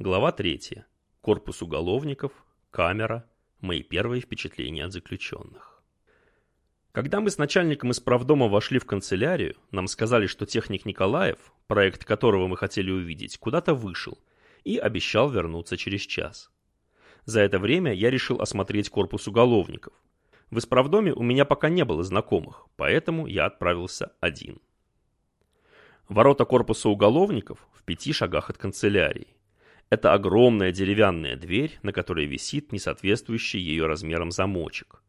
Глава 3. Корпус уголовников, камера, мои первые впечатления от заключенных. Когда мы с начальником исправдома вошли в канцелярию, нам сказали, что техник Николаев, проект которого мы хотели увидеть, куда-то вышел и обещал вернуться через час. За это время я решил осмотреть корпус уголовников. В исправдоме у меня пока не было знакомых, поэтому я отправился один. Ворота корпуса уголовников в пяти шагах от канцелярии. Это огромная деревянная дверь, на которой висит несоответствующий ее размерам замочек.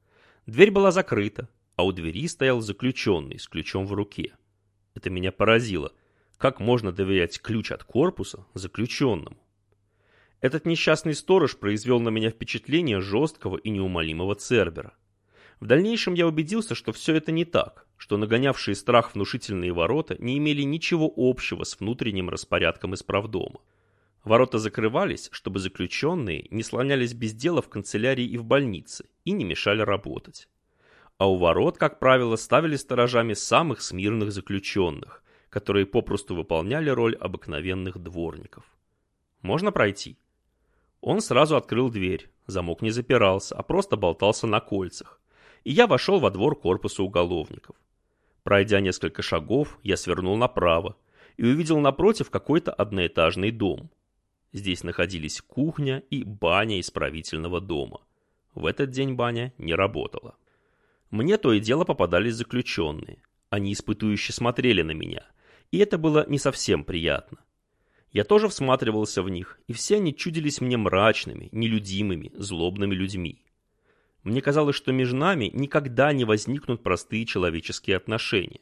Дверь была закрыта, а у двери стоял заключенный с ключом в руке. Это меня поразило. Как можно доверять ключ от корпуса заключенному? Этот несчастный сторож произвел на меня впечатление жесткого и неумолимого цербера. В дальнейшем я убедился, что все это не так, что нагонявшие страх внушительные ворота не имели ничего общего с внутренним распорядком исправдома. Ворота закрывались, чтобы заключенные не слонялись без дела в канцелярии и в больнице и не мешали работать. А у ворот, как правило, ставили сторожами самых смирных заключенных, которые попросту выполняли роль обыкновенных дворников. «Можно пройти?» Он сразу открыл дверь, замок не запирался, а просто болтался на кольцах, и я вошел во двор корпуса уголовников. Пройдя несколько шагов, я свернул направо и увидел напротив какой-то одноэтажный дом – Здесь находились кухня и баня исправительного дома. В этот день баня не работала. Мне то и дело попадались заключенные. Они испытующе смотрели на меня, и это было не совсем приятно. Я тоже всматривался в них, и все они чудились мне мрачными, нелюдимыми, злобными людьми. Мне казалось, что между нами никогда не возникнут простые человеческие отношения.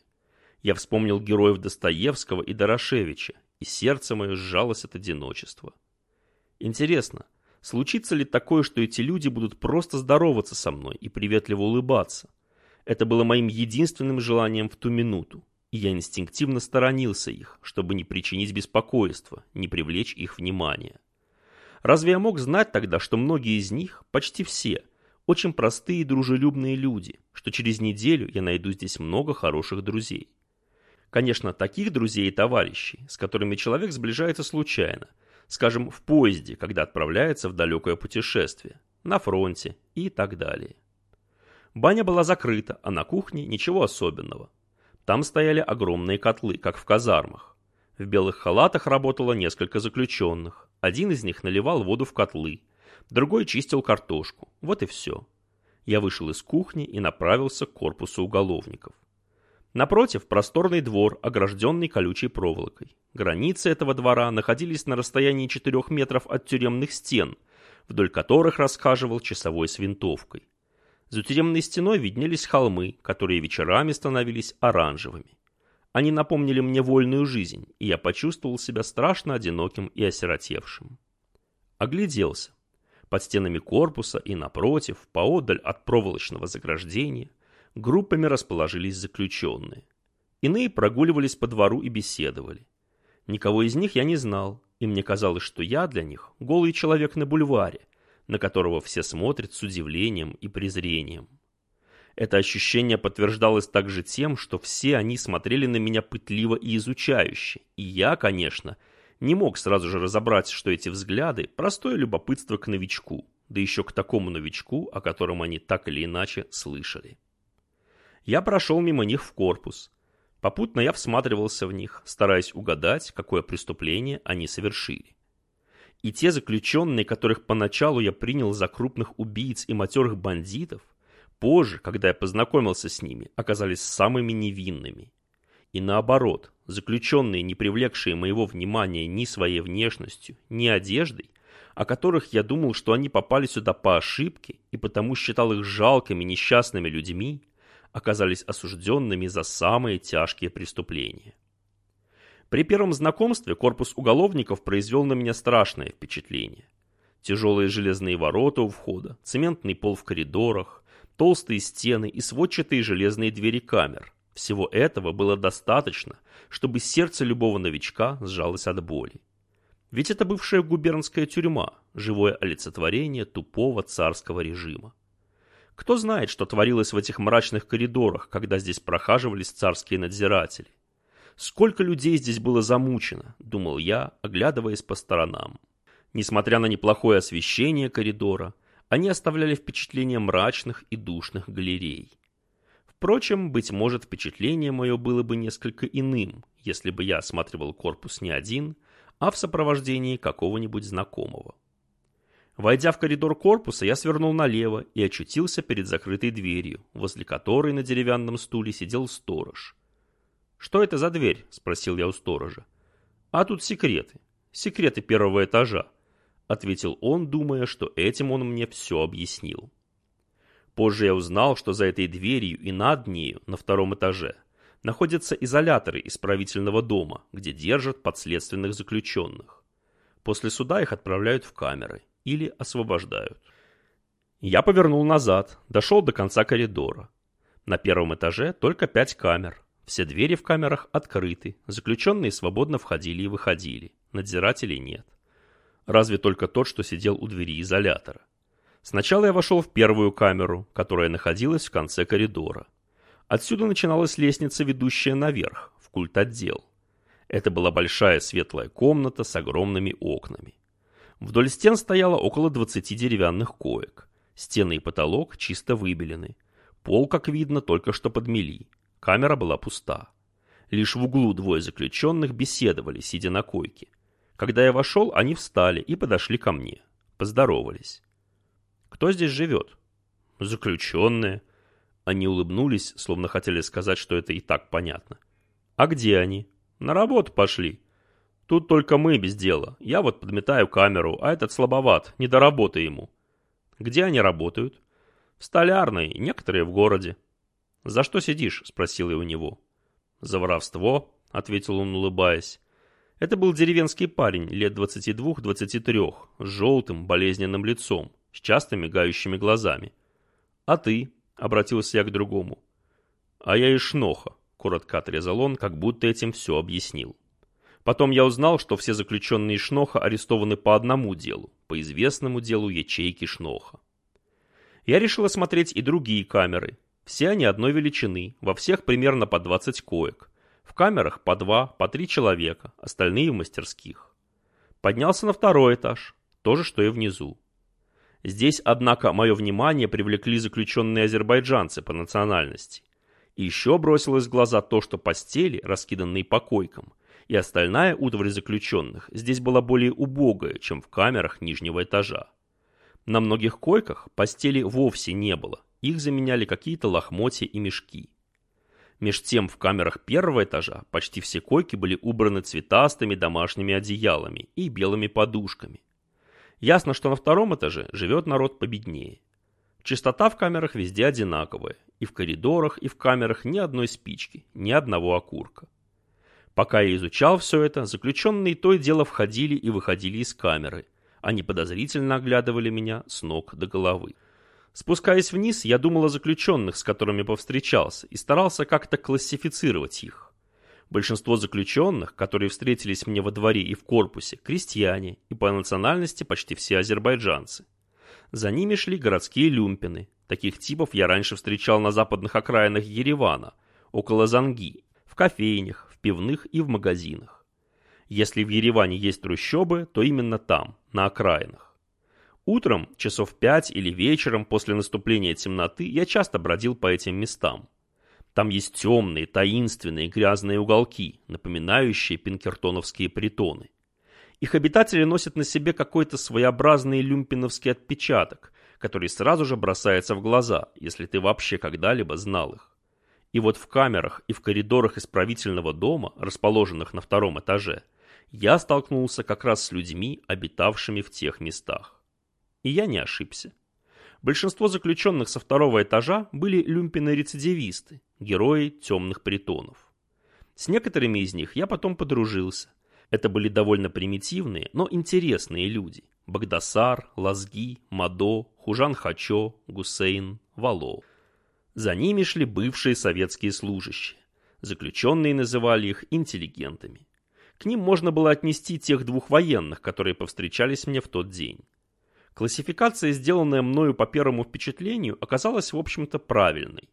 Я вспомнил героев Достоевского и Дорошевича, и сердце мое сжалось от одиночества. Интересно, случится ли такое, что эти люди будут просто здороваться со мной и приветливо улыбаться? Это было моим единственным желанием в ту минуту, и я инстинктивно сторонился их, чтобы не причинить беспокойства, не привлечь их внимание. Разве я мог знать тогда, что многие из них, почти все, очень простые и дружелюбные люди, что через неделю я найду здесь много хороших друзей? Конечно, таких друзей и товарищей, с которыми человек сближается случайно, скажем, в поезде, когда отправляется в далекое путешествие, на фронте и так далее. Баня была закрыта, а на кухне ничего особенного. Там стояли огромные котлы, как в казармах. В белых халатах работало несколько заключенных. Один из них наливал воду в котлы, другой чистил картошку. Вот и все. Я вышел из кухни и направился к корпусу уголовников. Напротив, просторный двор, огражденный колючей проволокой. Границы этого двора находились на расстоянии 4 метров от тюремных стен, вдоль которых расхаживал часовой с винтовкой. За тюремной стеной виднелись холмы, которые вечерами становились оранжевыми. Они напомнили мне вольную жизнь, и я почувствовал себя страшно одиноким и осиротевшим. Огляделся. Под стенами корпуса и напротив, поодаль от проволочного заграждения, группами расположились заключенные. Иные прогуливались по двору и беседовали. Никого из них я не знал, и мне казалось, что я для них голый человек на бульваре, на которого все смотрят с удивлением и презрением. Это ощущение подтверждалось также тем, что все они смотрели на меня пытливо и изучающе, и я, конечно, не мог сразу же разобрать, что эти взгляды – простое любопытство к новичку, да еще к такому новичку, о котором они так или иначе слышали. Я прошел мимо них в корпус. Попутно я всматривался в них, стараясь угадать, какое преступление они совершили. И те заключенные, которых поначалу я принял за крупных убийц и матерых бандитов, позже, когда я познакомился с ними, оказались самыми невинными. И наоборот, заключенные, не привлекшие моего внимания ни своей внешностью, ни одеждой, о которых я думал, что они попали сюда по ошибке и потому считал их жалкими несчастными людьми, оказались осужденными за самые тяжкие преступления. При первом знакомстве корпус уголовников произвел на меня страшное впечатление. Тяжелые железные ворота у входа, цементный пол в коридорах, толстые стены и сводчатые железные двери камер. Всего этого было достаточно, чтобы сердце любого новичка сжалось от боли. Ведь это бывшая губернская тюрьма, живое олицетворение тупого царского режима. Кто знает, что творилось в этих мрачных коридорах, когда здесь прохаживались царские надзиратели. Сколько людей здесь было замучено, думал я, оглядываясь по сторонам. Несмотря на неплохое освещение коридора, они оставляли впечатление мрачных и душных галерей. Впрочем, быть может, впечатление мое было бы несколько иным, если бы я осматривал корпус не один, а в сопровождении какого-нибудь знакомого. Войдя в коридор корпуса, я свернул налево и очутился перед закрытой дверью, возле которой на деревянном стуле сидел сторож. «Что это за дверь?» – спросил я у сторожа. «А тут секреты. Секреты первого этажа», – ответил он, думая, что этим он мне все объяснил. Позже я узнал, что за этой дверью и над нею, на втором этаже, находятся изоляторы исправительного дома, где держат подследственных заключенных. После суда их отправляют в камеры или освобождают. Я повернул назад, дошел до конца коридора. На первом этаже только пять камер. Все двери в камерах открыты, заключенные свободно входили и выходили, надзирателей нет. Разве только тот, что сидел у двери изолятора. Сначала я вошел в первую камеру, которая находилась в конце коридора. Отсюда начиналась лестница, ведущая наверх, в культ-отдел. Это была большая светлая комната с огромными окнами. Вдоль стен стояло около 20 деревянных коек. Стены и потолок чисто выбелены. Пол, как видно, только что подмели. Камера была пуста. Лишь в углу двое заключенных беседовали, сидя на койке. Когда я вошел, они встали и подошли ко мне. Поздоровались. «Кто здесь живет?» «Заключенные». Они улыбнулись, словно хотели сказать, что это и так понятно. «А где они?» «На работу пошли». Тут только мы без дела. Я вот подметаю камеру, а этот слабоват, не до работы ему. Где они работают? В столярной, некоторые в городе. За что сидишь? Спросил я у него. За воровство, ответил он, улыбаясь. Это был деревенский парень, лет 22-23, с желтым, болезненным лицом, с часто мигающими глазами. «А ты?» — обратился я к другому. «А я и шноха», — коротко отрезал он, как будто этим все объяснил. Потом я узнал, что все заключенные Шноха арестованы по одному делу, по известному делу ячейки Шноха. Я решил осмотреть и другие камеры. Все они одной величины, во всех примерно по 20 коек. В камерах по два, по три человека, остальные в мастерских. Поднялся на второй этаж, то же, что и внизу. Здесь, однако, мое внимание привлекли заключенные азербайджанцы по национальности. И еще бросилось в глаза то, что постели, раскиданные по койкам, и остальная утварь заключенных здесь была более убогая, чем в камерах нижнего этажа. На многих койках постели вовсе не было, их заменяли какие-то лохмотья и мешки. Меж тем в камерах первого этажа почти все койки были убраны цветастыми домашними одеялами и белыми подушками. Ясно, что на втором этаже живет народ победнее. Чистота в камерах везде одинаковая, и в коридорах, и в камерах ни одной спички, ни одного окурка. Пока я изучал все это, заключенные то и дело входили и выходили из камеры. Они подозрительно оглядывали меня с ног до головы. Спускаясь вниз, я думал о заключенных, с которыми повстречался, и старался как-то классифицировать их. Большинство заключенных, которые встретились мне во дворе и в корпусе, крестьяне, и по национальности почти все азербайджанцы. За ними шли городские люмпины. Таких типов я раньше встречал на западных окраинах Еревана, около Занги, в кофейнях, в пивных и в магазинах. Если в Ереване есть трущобы, то именно там, на окраинах. Утром, часов пять или вечером после наступления темноты, я часто бродил по этим местам. Там есть темные, таинственные, грязные уголки, напоминающие пинкертоновские притоны. Их обитатели носят на себе какой-то своеобразный люмпиновский отпечаток, который сразу же бросается в глаза, если ты вообще когда-либо знал их. И вот в камерах и в коридорах исправительного дома, расположенных на втором этаже, я столкнулся как раз с людьми, обитавшими в тех местах. И я не ошибся. Большинство заключенных со второго этажа были люмпины-рецидивисты, герои темных притонов. С некоторыми из них я потом подружился. Это были довольно примитивные, но интересные люди. Багдасар, Лазги, Мадо, Хужан Хачо, Гусейн, Валов. За ними шли бывшие советские служащие. Заключенные называли их интеллигентами. К ним можно было отнести тех двух военных, которые повстречались мне в тот день. Классификация, сделанная мною по первому впечатлению, оказалась, в общем-то, правильной.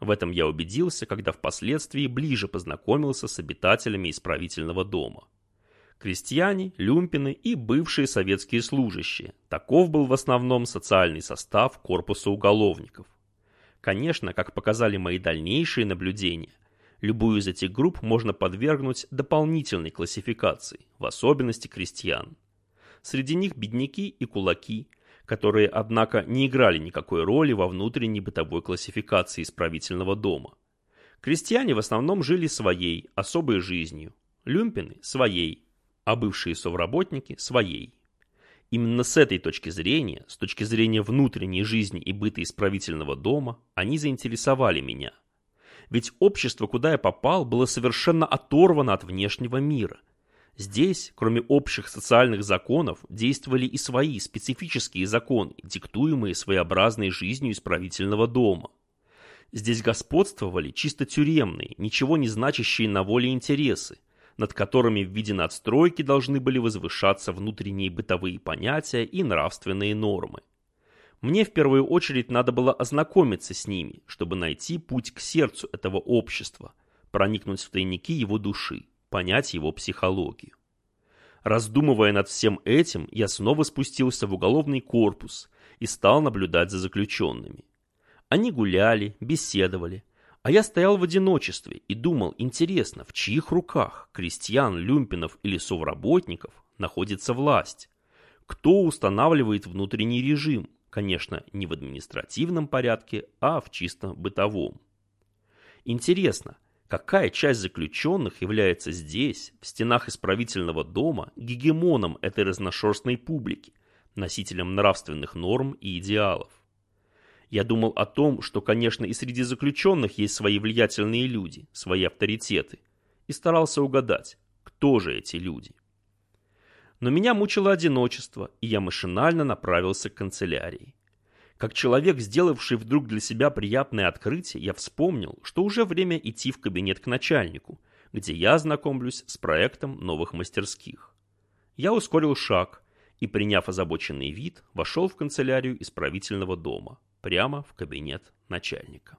В этом я убедился, когда впоследствии ближе познакомился с обитателями исправительного дома. Крестьяне, люмпины и бывшие советские служащие. Таков был в основном социальный состав корпуса уголовников. Конечно, как показали мои дальнейшие наблюдения, любую из этих групп можно подвергнуть дополнительной классификации, в особенности крестьян. Среди них бедняки и кулаки, которые, однако, не играли никакой роли во внутренней бытовой классификации исправительного дома. Крестьяне в основном жили своей, особой жизнью, люмпины – своей, а бывшие совработники – своей. Именно с этой точки зрения, с точки зрения внутренней жизни и быта исправительного дома, они заинтересовали меня. Ведь общество, куда я попал, было совершенно оторвано от внешнего мира – Здесь, кроме общих социальных законов, действовали и свои специфические законы, диктуемые своеобразной жизнью исправительного дома. Здесь господствовали чисто тюремные, ничего не значащие на воле интересы, над которыми в виде надстройки должны были возвышаться внутренние бытовые понятия и нравственные нормы. Мне в первую очередь надо было ознакомиться с ними, чтобы найти путь к сердцу этого общества, проникнуть в тайники его души понять его психологию. Раздумывая над всем этим, я снова спустился в уголовный корпус и стал наблюдать за заключенными. Они гуляли, беседовали, а я стоял в одиночестве и думал, интересно, в чьих руках, крестьян, люмпинов или совработников, находится власть? Кто устанавливает внутренний режим? Конечно, не в административном порядке, а в чисто бытовом. Интересно, Какая часть заключенных является здесь, в стенах исправительного дома, гегемоном этой разношерстной публики, носителем нравственных норм и идеалов? Я думал о том, что, конечно, и среди заключенных есть свои влиятельные люди, свои авторитеты, и старался угадать, кто же эти люди. Но меня мучило одиночество, и я машинально направился к канцелярии. Как человек, сделавший вдруг для себя приятное открытие, я вспомнил, что уже время идти в кабинет к начальнику, где я знакомлюсь с проектом новых мастерских. Я ускорил шаг и, приняв озабоченный вид, вошел в канцелярию исправительного дома, прямо в кабинет начальника.